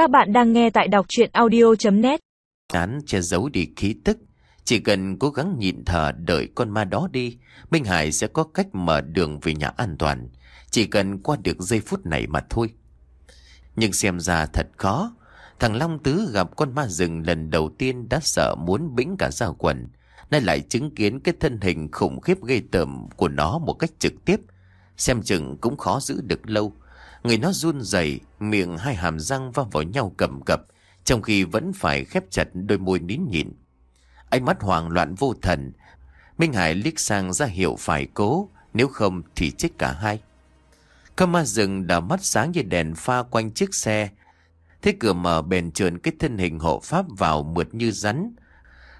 Các bạn đang nghe tại đọc chuyện audio.net Án che giấu đi khí tức. Chỉ cần cố gắng nhịn thở đợi con ma đó đi, Minh Hải sẽ có cách mở đường về nhà an toàn. Chỉ cần qua được giây phút này mà thôi. Nhưng xem ra thật khó. Thằng Long Tứ gặp con ma rừng lần đầu tiên đã sợ muốn bĩnh cả ra quần. Nay lại chứng kiến cái thân hình khủng khiếp gây tởm của nó một cách trực tiếp. Xem chừng cũng khó giữ được lâu. Người nó run rẩy, miệng hai hàm răng va vào nhau cầm cập, trong khi vẫn phải khép chặt đôi môi nín nhịn. Ánh mắt hoảng loạn vô thần. Minh Hải liếc sang ra hiệu phải cố, nếu không thì chết cả hai. Con ma rừng đã mắt sáng như đèn pha quanh chiếc xe. Thế cửa mở bền trườn cái thân hình hộ pháp vào mượt như rắn.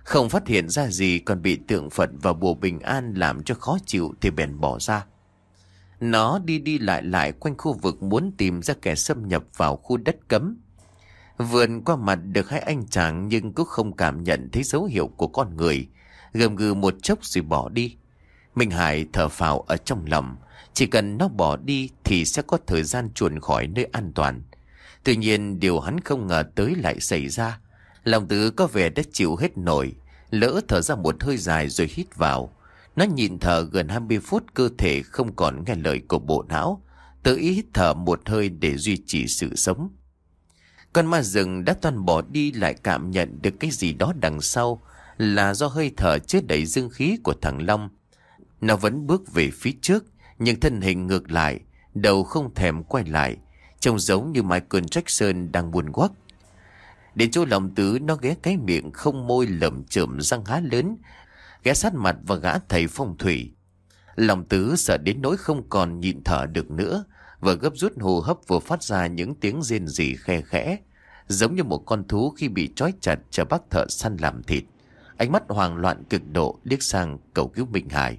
Không phát hiện ra gì còn bị tượng Phật và bùa bình an làm cho khó chịu thì bèn bỏ ra. Nó đi đi lại lại quanh khu vực muốn tìm ra kẻ xâm nhập vào khu đất cấm. Vườn qua mặt được hai anh chàng nhưng cũng không cảm nhận thấy dấu hiệu của con người. Gầm gừ một chốc rồi bỏ đi. Minh Hải thở phào ở trong lòng. Chỉ cần nó bỏ đi thì sẽ có thời gian chuồn khỏi nơi an toàn. Tuy nhiên, điều hắn không ngờ tới lại xảy ra. Lòng tứ có vẻ đã chịu hết nổi. Lỡ thở ra một hơi dài rồi hít vào. Nó nhìn thở gần 20 phút cơ thể không còn nghe lời của bộ não. Tự ý hít thở một hơi để duy trì sự sống. Con ma rừng đã toàn bỏ đi lại cảm nhận được cái gì đó đằng sau là do hơi thở chứa đầy dương khí của thằng Long. Nó vẫn bước về phía trước, nhưng thân hình ngược lại, đầu không thèm quay lại, trông giống như Michael Jackson đang buồn quắc. Đến chỗ lòng tứ nó ghé cái miệng không môi lẩm chởm răng há lớn, ghé sát mặt và gã thầy phong thủy. Lòng tứ sợ đến nỗi không còn nhịn thở được nữa, vừa gấp rút hô hấp vừa phát ra những tiếng rên rỉ khe khẽ, giống như một con thú khi bị trói chặt chờ bác thợ săn làm thịt. Ánh mắt hoang loạn cực độ liếc sang cầu cứu Minh Hải.